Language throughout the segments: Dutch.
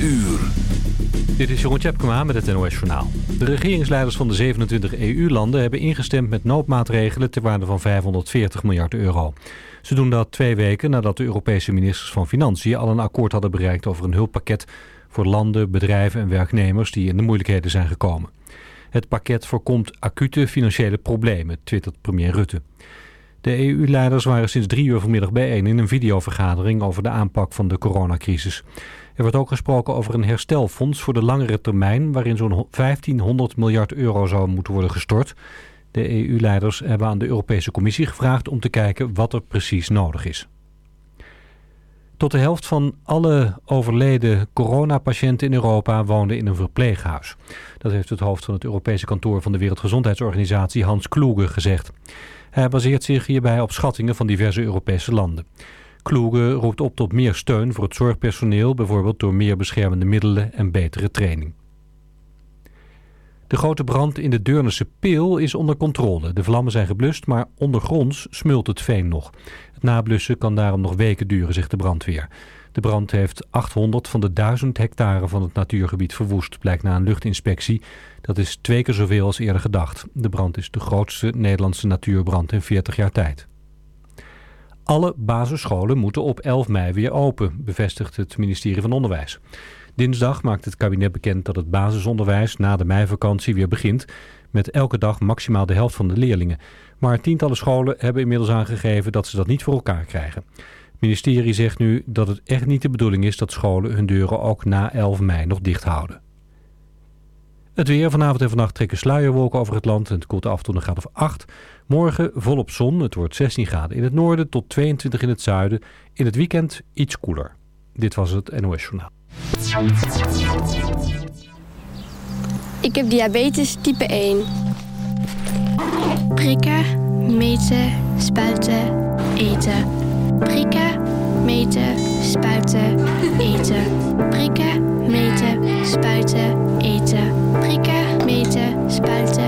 uur. Dit is Jeroen Tjepkema met het NOS Journaal. De regeringsleiders van de 27 EU-landen hebben ingestemd met noodmaatregelen ter waarde van 540 miljard euro. Ze doen dat twee weken nadat de Europese ministers van Financiën al een akkoord hadden bereikt over een hulppakket voor landen, bedrijven en werknemers die in de moeilijkheden zijn gekomen. Het pakket voorkomt acute financiële problemen, twittert premier Rutte. De EU-leiders waren sinds drie uur vanmiddag bijeen in een videovergadering over de aanpak van de coronacrisis. Er wordt ook gesproken over een herstelfonds voor de langere termijn... waarin zo'n 1500 miljard euro zou moeten worden gestort. De EU-leiders hebben aan de Europese Commissie gevraagd om te kijken wat er precies nodig is. Tot de helft van alle overleden coronapatiënten in Europa woonden in een verpleeghuis. Dat heeft het hoofd van het Europese kantoor van de Wereldgezondheidsorganisatie Hans Kloege gezegd. Hij baseert zich hierbij op schattingen van diverse Europese landen. Kloege roept op tot meer steun voor het zorgpersoneel, bijvoorbeeld door meer beschermende middelen en betere training. De grote brand in de Deurnense Peel is onder controle. De vlammen zijn geblust, maar ondergronds smult het veen nog. Het nablussen kan daarom nog weken duren, zegt de brandweer. De brand heeft 800 van de 1000 hectare van het natuurgebied verwoest, blijkt na een luchtinspectie. Dat is twee keer zoveel als eerder gedacht. De brand is de grootste Nederlandse natuurbrand in 40 jaar tijd. Alle basisscholen moeten op 11 mei weer open, bevestigt het ministerie van Onderwijs. Dinsdag maakt het kabinet bekend dat het basisonderwijs na de meivakantie weer begint... met elke dag maximaal de helft van de leerlingen. Maar tientallen scholen hebben inmiddels aangegeven dat ze dat niet voor elkaar krijgen. Het ministerie zegt nu dat het echt niet de bedoeling is dat scholen hun deuren ook na 11 mei nog dicht houden. Het weer vanavond en vannacht trekken sluierwolken over het land en het koelt af tot een graad of 8. Morgen volop zon, het wordt 16 graden in het noorden tot 22 in het zuiden. In het weekend iets koeler. Dit was het NOS Journaal. Ik heb diabetes type 1. Prikken, meten, spuiten, eten. Prikken, meten, spuiten, eten. Prikken, meten, spuiten, eten. Prikken, meten, spuiten,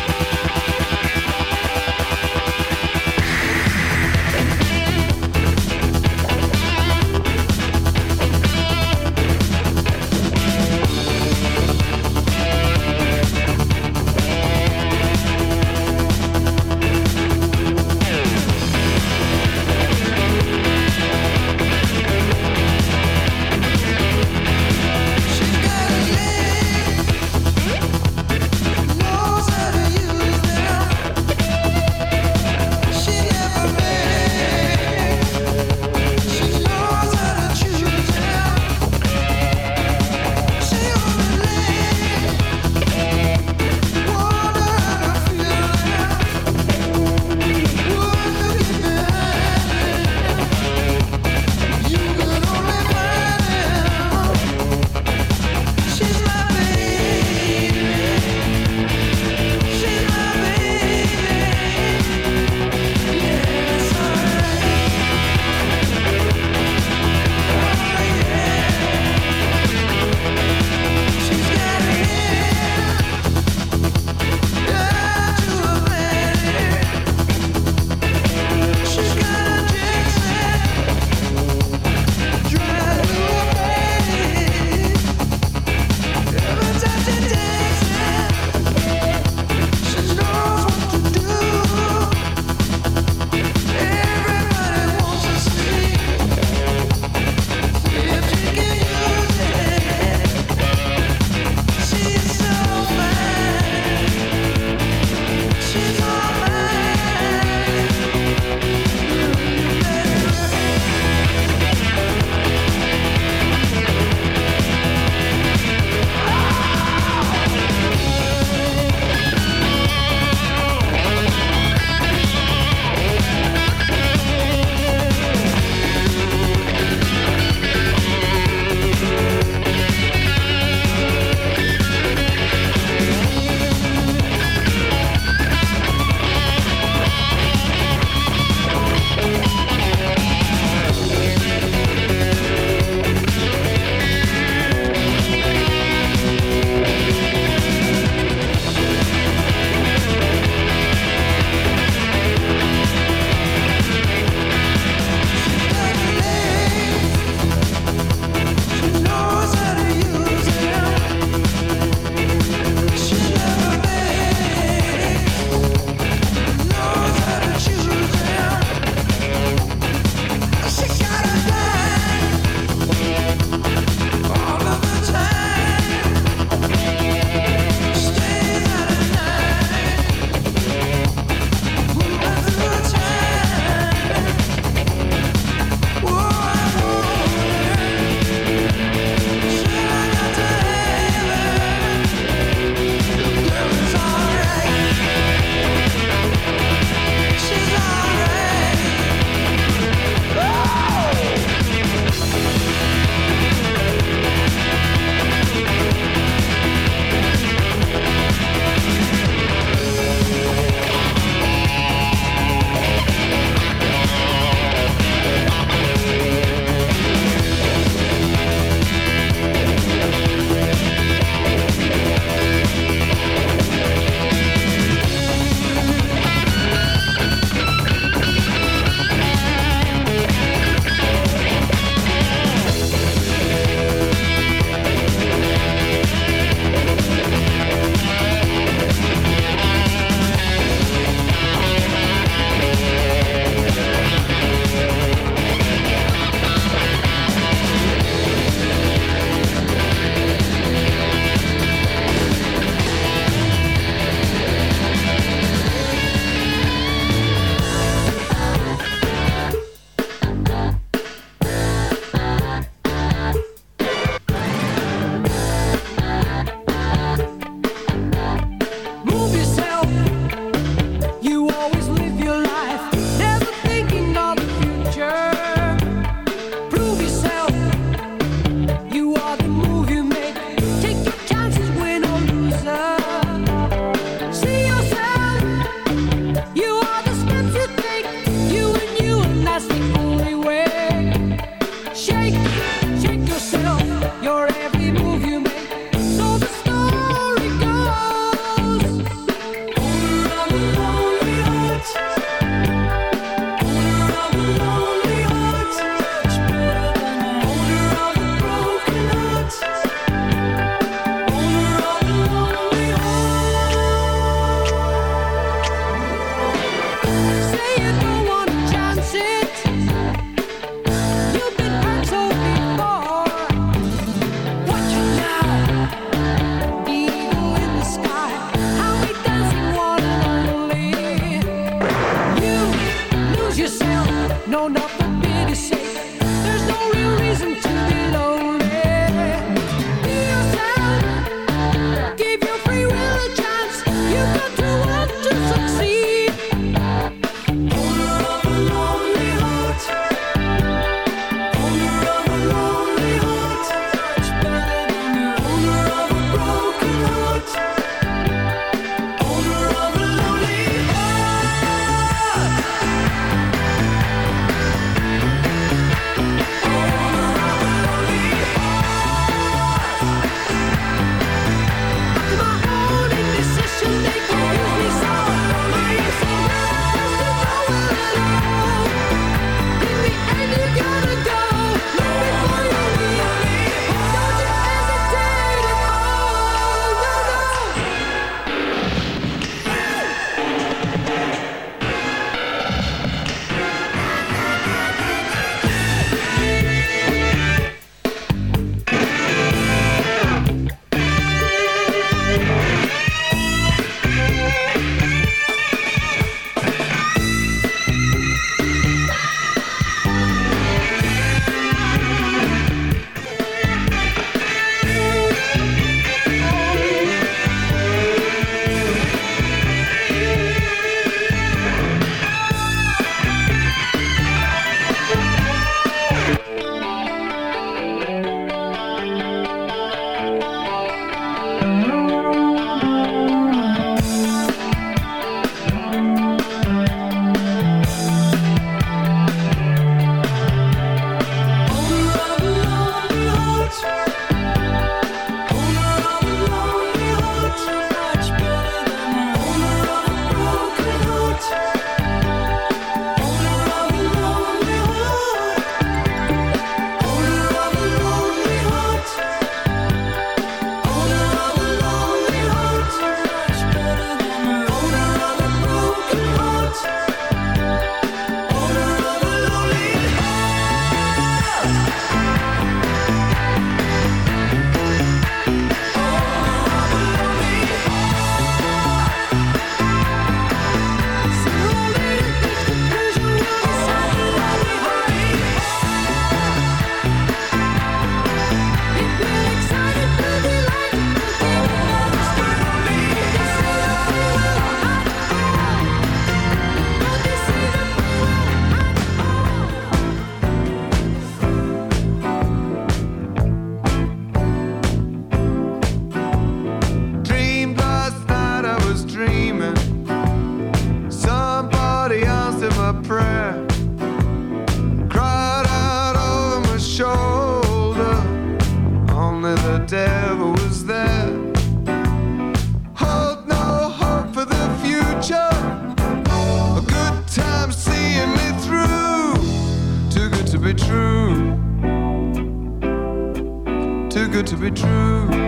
to be true.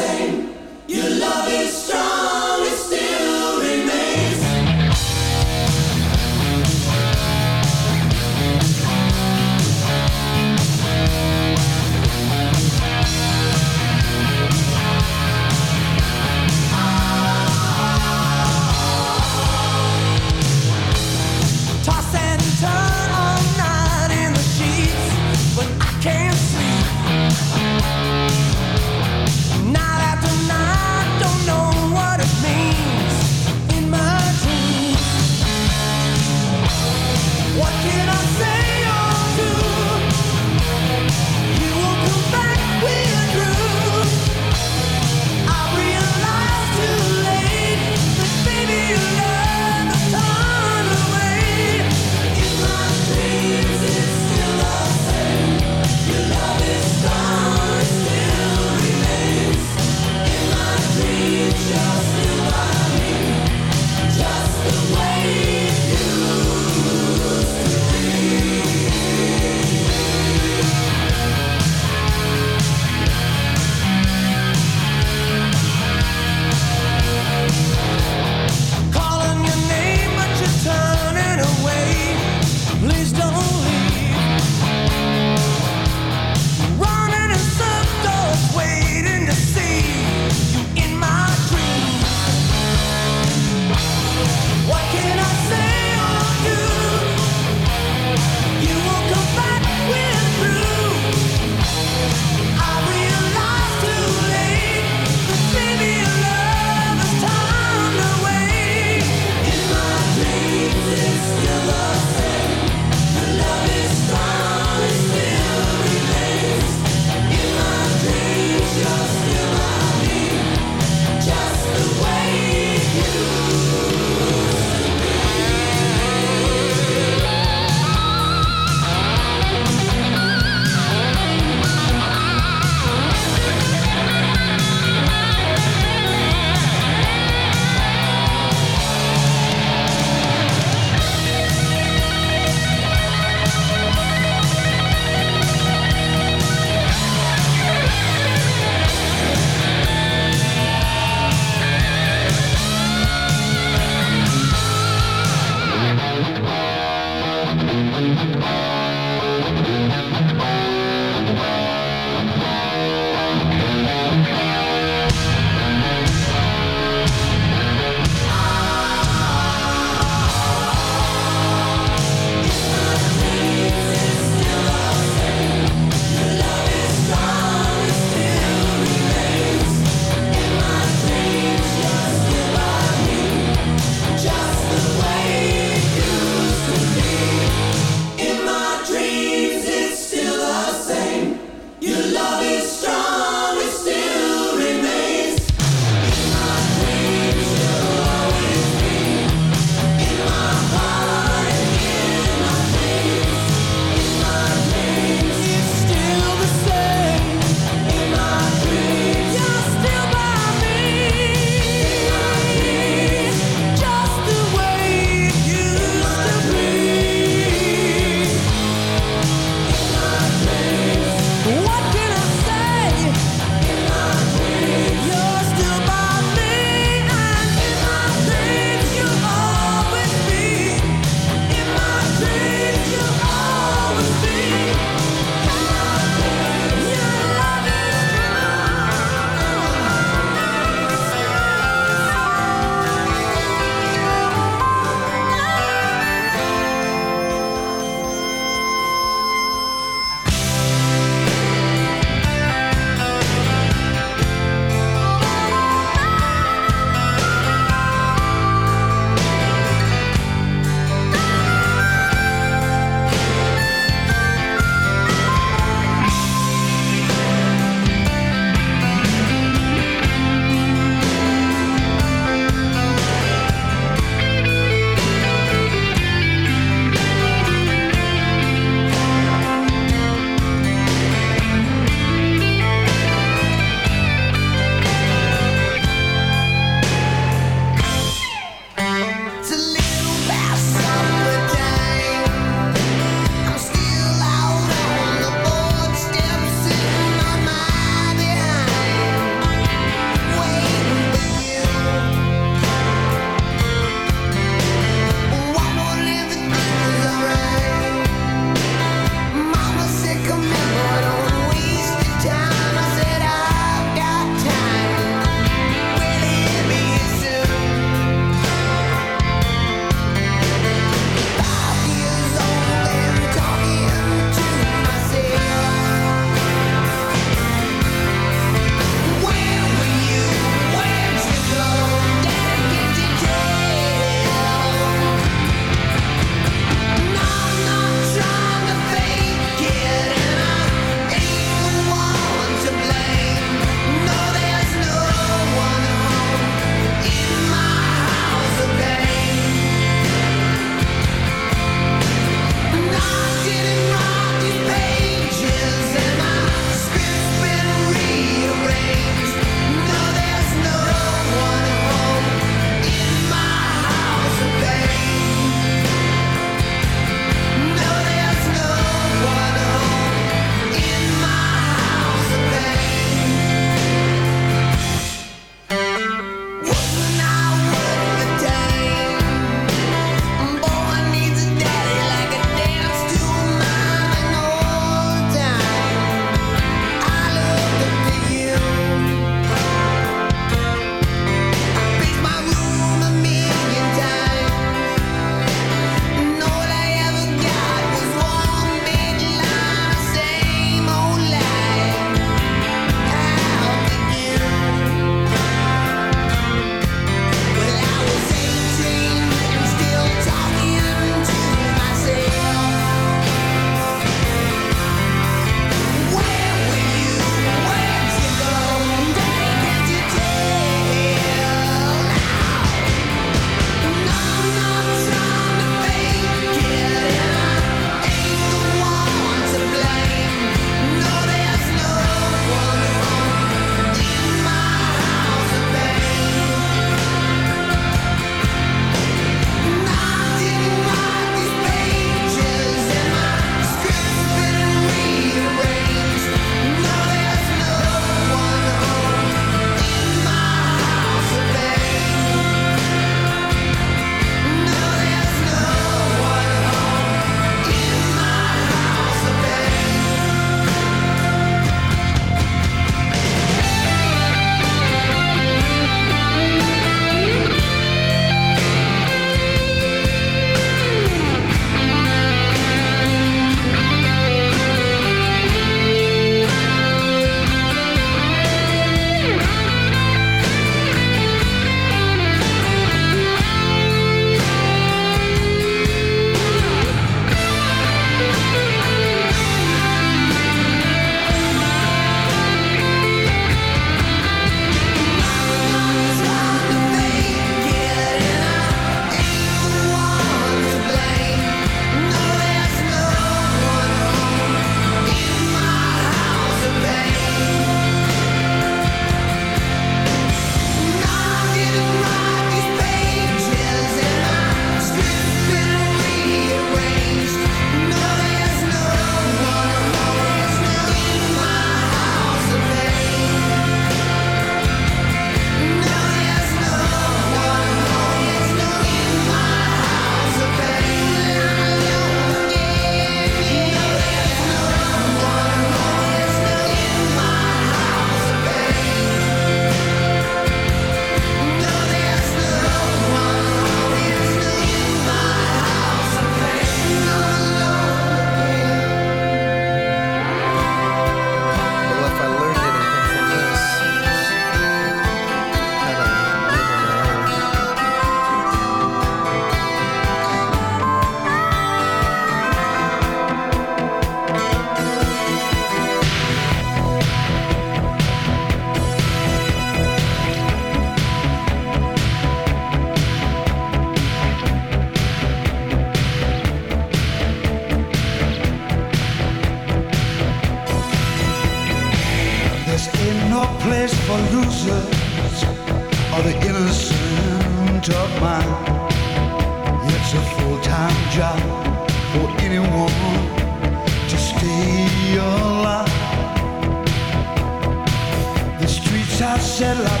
shed light.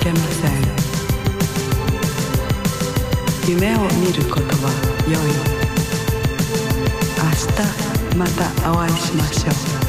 けません夢を見ることは良い明日またお会いしましょう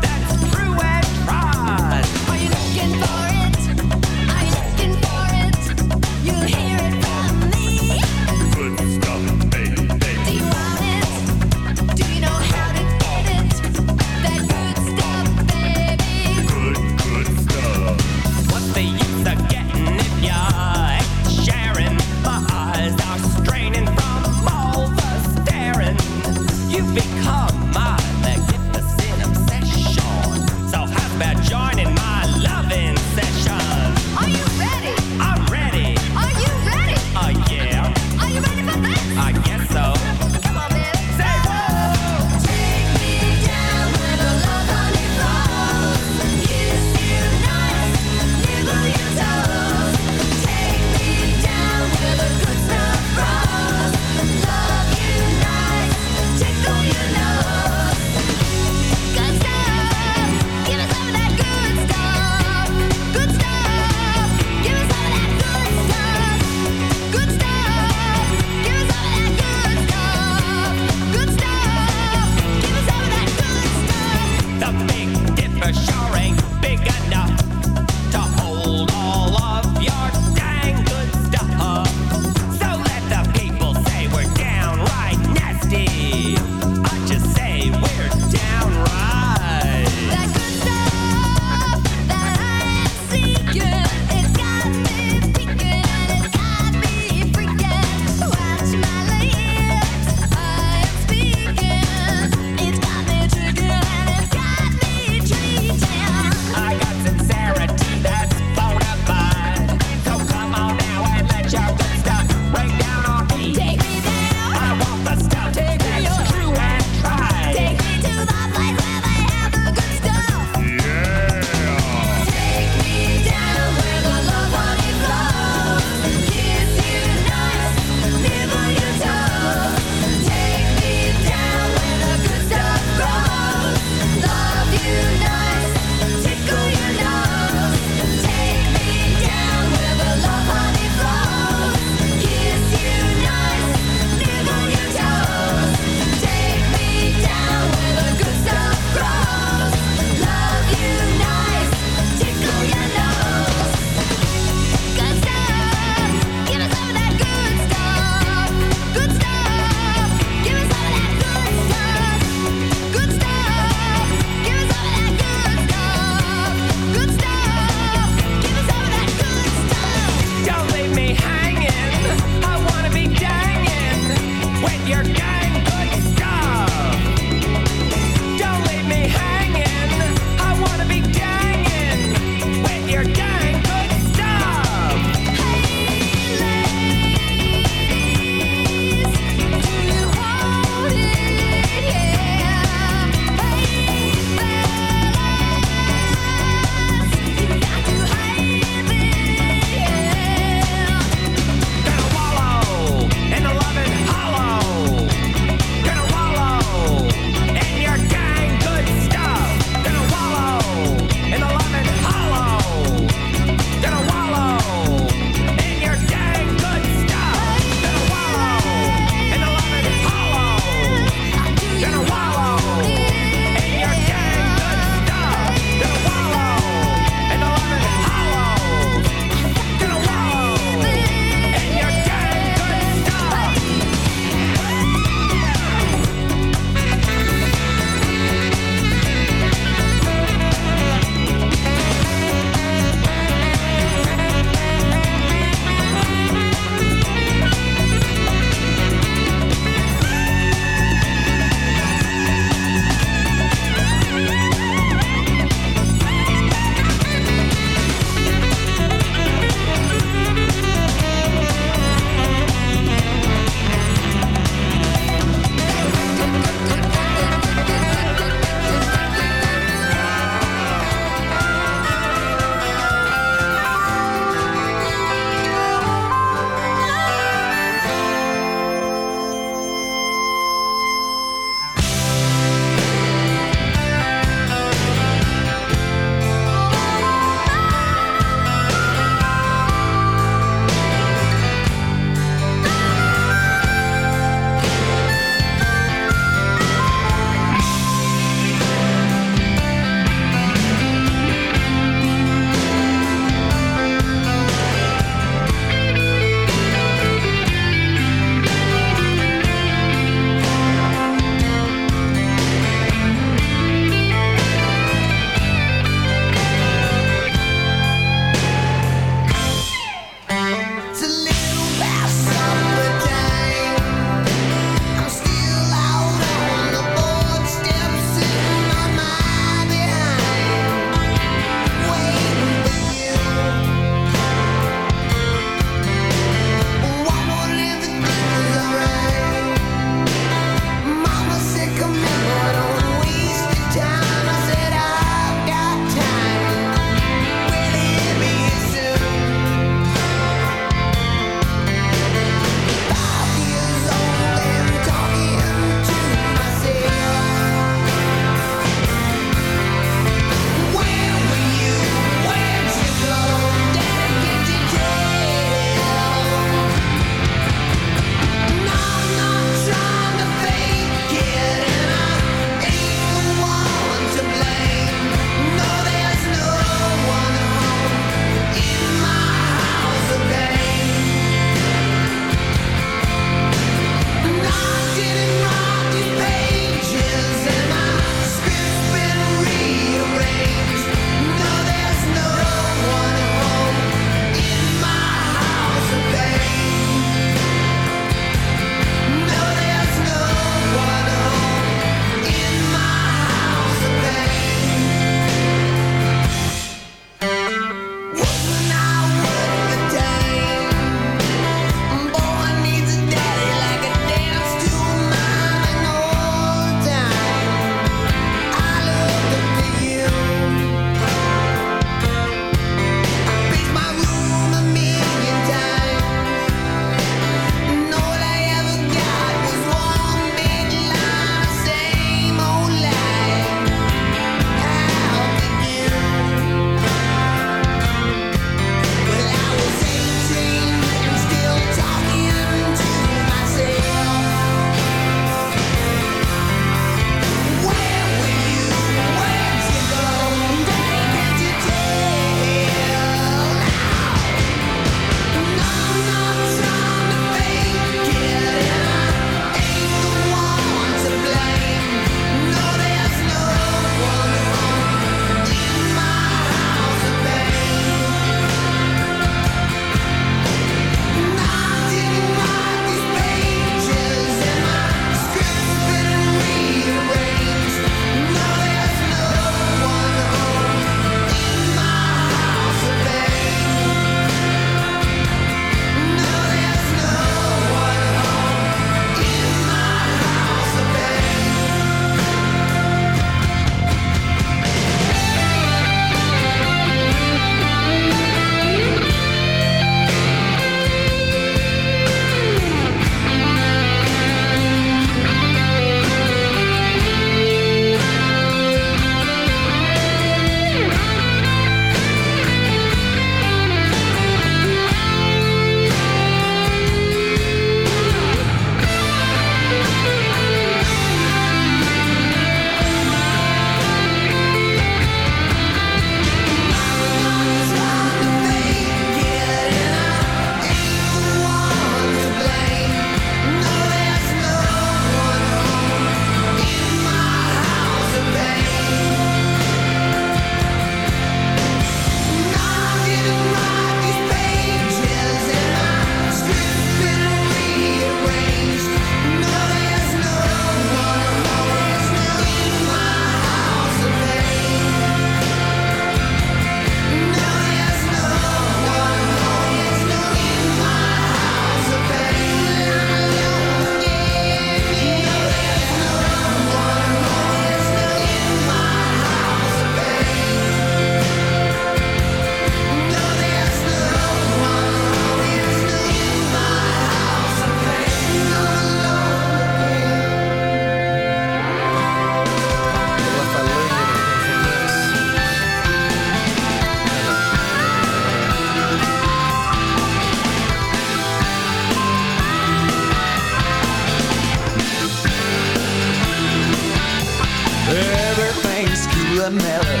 mellow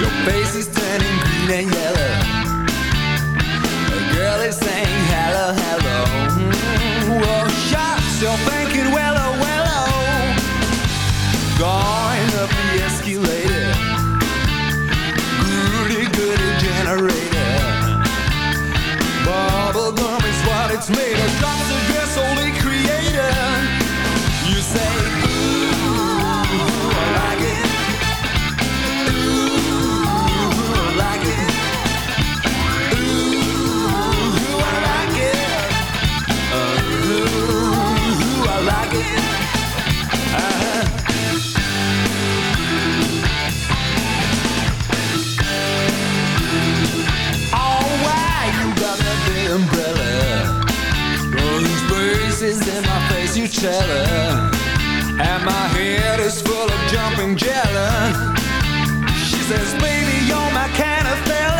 Your face is turning green and yellow. each And my head is full of jumping jelly. She says, baby, you're my kind of fella.